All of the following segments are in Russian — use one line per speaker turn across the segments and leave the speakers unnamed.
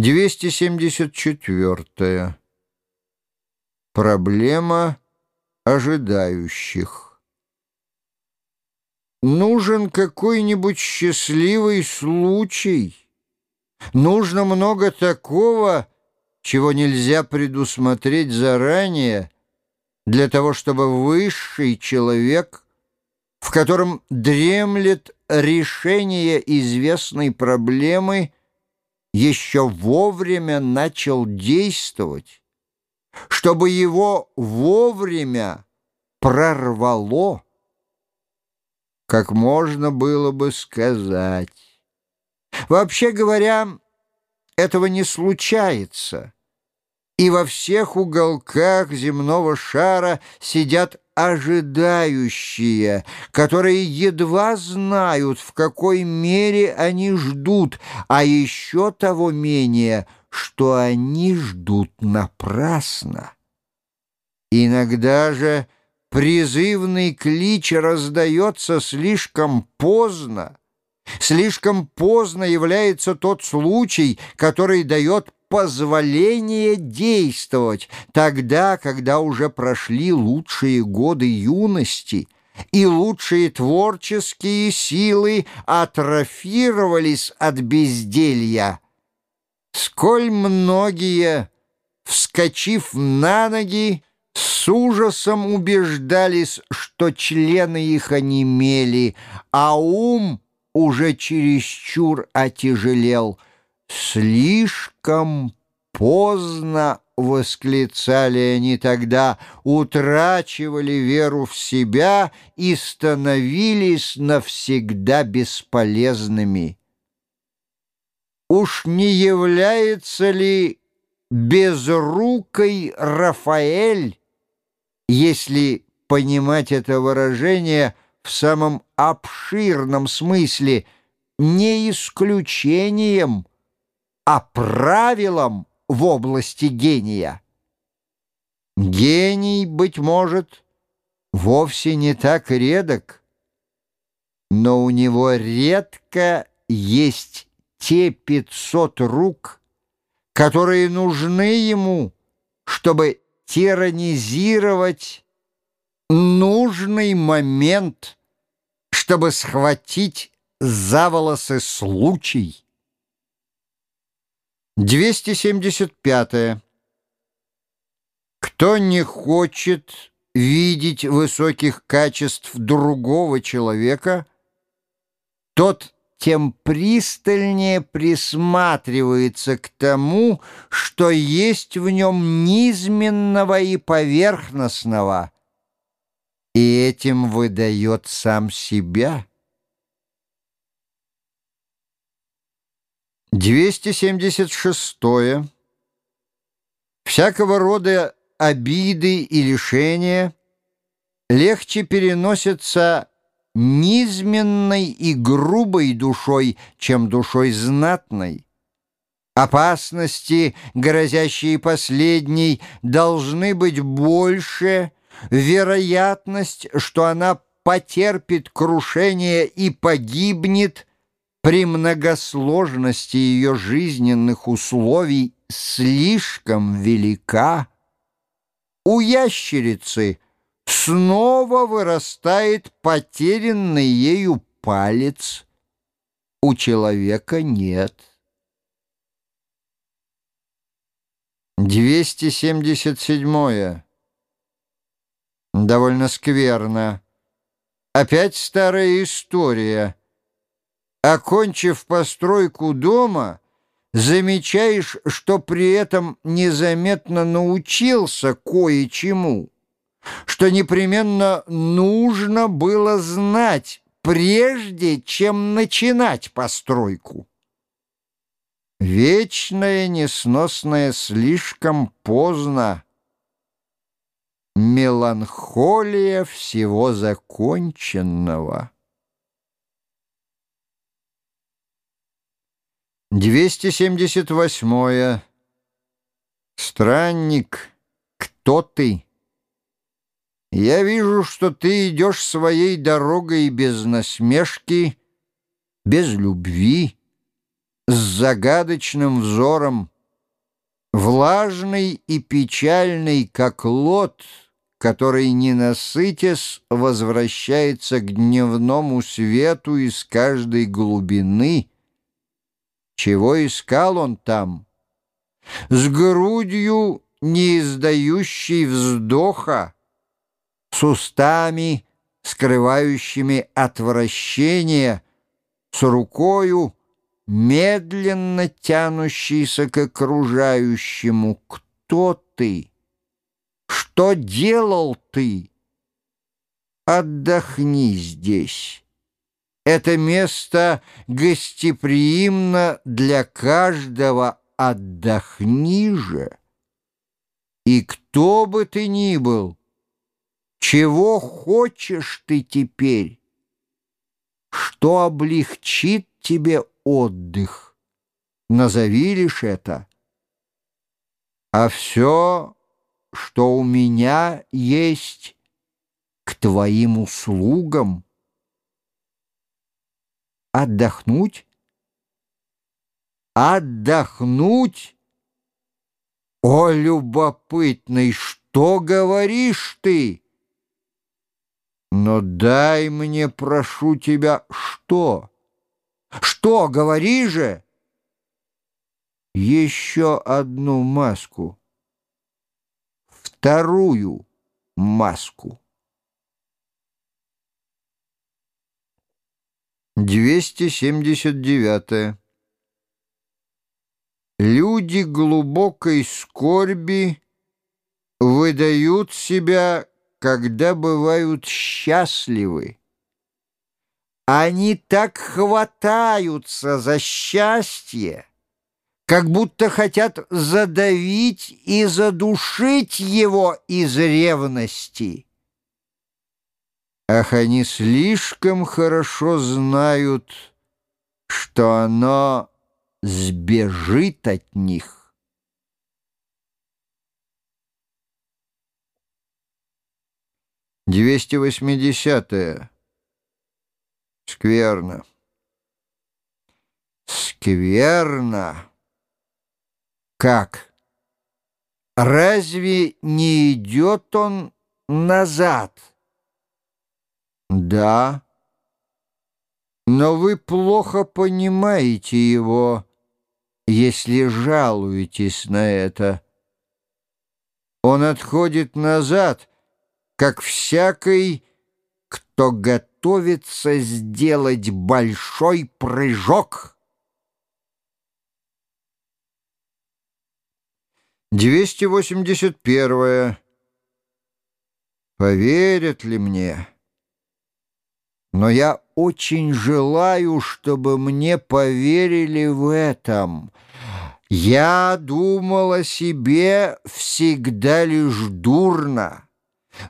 274. Проблема ожидающих. Нужен какой-нибудь счастливый случай. Нужно много такого, чего нельзя предусмотреть заранее, для того, чтобы высший человек, в котором дремлет решение известной проблемы, еще вовремя начал действовать, чтобы его вовремя прорвало, как можно было бы сказать. Вообще говоря, этого не случается, и во всех уголках земного шара сидят ожидающие, которые едва знают, в какой мере они ждут, а еще того менее, что они ждут напрасно. Иногда же призывный клич раздается слишком поздно, Слишком поздно является тот случай, который дает позволение действовать, тогда, когда уже прошли лучшие годы юности, и лучшие творческие силы атрофировались от безделья. Сколь многие, вскочив на ноги, с ужасом убеждались, что члены их онемели, а ум уже чересчур отяжелел — «Слишком поздно!» — восклицали они тогда, утрачивали веру в себя и становились навсегда бесполезными. Уж не является ли безрукой Рафаэль, если понимать это выражение в самом обширном смысле, не исключением – а правилом в области гения. Гений, быть может, вовсе не так редок, но у него редко есть те пятьсот рук, которые нужны ему, чтобы тиранизировать нужный момент, чтобы схватить за волосы случай. 275. -е. Кто не хочет видеть высоких качеств другого человека, тот тем пристальнее присматривается к тому, что есть в нем низменного и поверхностного, и этим выдает сам себя. 276. -е. Всякого рода обиды и лишения легче переносятся низменной и грубой душой, чем душой знатной. Опасности, грозящие последней, должны быть больше, вероятность, что она потерпит крушение и погибнет – при многосложности ее жизненных условий слишком велика. У ящерицы снова вырастает потерянный ею палец, у человека нет. 277. Довольно скверно. Опять старая история — Окончив постройку дома, замечаешь, что при этом незаметно научился кое-чему, что непременно нужно было знать, прежде чем начинать постройку. Вечное несносное слишком поздно. Меланхолия всего законченного. 278. -е. Странник, кто ты? Я вижу, что ты идешь своей дорогой без насмешки, без любви, с загадочным взором, влажный и печальный, как лот, который, не насытясь, возвращается к дневному свету из каждой глубины. Чего искал он там? С грудью, не издающей вздоха, с устами, скрывающими отвращение, с рукою, медленно тянущийся к окружающему. Кто ты? Что делал ты? Отдохни здесь. Это место гостеприимно для каждого. Отдохни же. И кто бы ты ни был, чего хочешь ты теперь? Что облегчит тебе отдых. Назови лишь это. А все, что у меня есть, к твоим услугам. Отдохнуть? Отдохнуть? О, любопытный, что говоришь ты? Но дай мне, прошу тебя, что? Что, говори же? Еще одну маску. Вторую маску. 279. Люди глубокой скорби выдают себя, когда бывают счастливы. Они так хватаются за счастье, как будто хотят задавить и задушить его из ревности. Ах, они слишком хорошо знают, что оно сбежит от них. Двести восьмидесятое. Скверно. Скверно. Как? Разве не идет он назад? Да. Но вы плохо понимаете его, если жалуетесь на это. Он отходит назад, как всякий, кто готов готовится сделать большой прыжок. 281. Поверят ли мне? Но я очень желаю, чтобы мне поверили в этом. Я думал о себе всегда лишь дурно.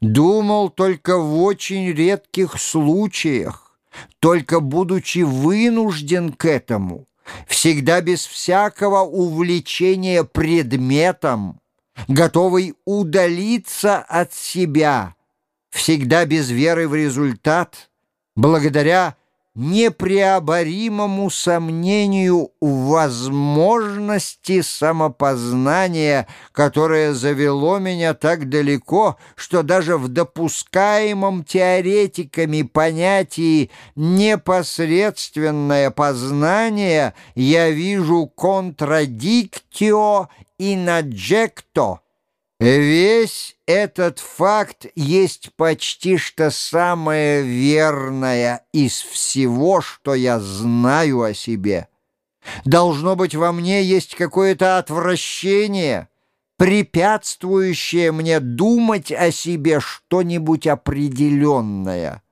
Думал только в очень редких случаях, только будучи вынужден к этому, всегда без всякого увлечения предметом, готовый удалиться от себя, всегда без веры в результат, благодаря непреоборимому сомнению в возможности самопознания, которое завело меня так далеко, что даже в допускаемом теоретиками понятии непосредственное познание я вижу контрадиктио и наджекто, Весь этот факт есть почти что самое верное из всего, что я знаю о себе. Должно быть, во мне есть какое-то отвращение, препятствующее мне думать о себе что-нибудь определенное.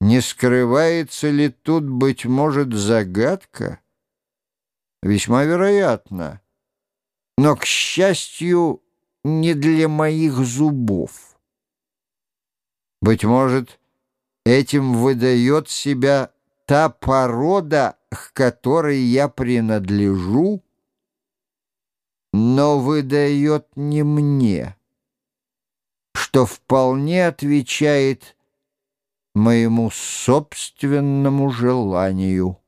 Не скрывается ли тут, быть может, загадка? Весьма вероятно. Но, к счастью, не для моих зубов. Быть может, этим выдает себя та порода, к которой я принадлежу, но выдает не мне, что вполне отвечает моему собственному желанию.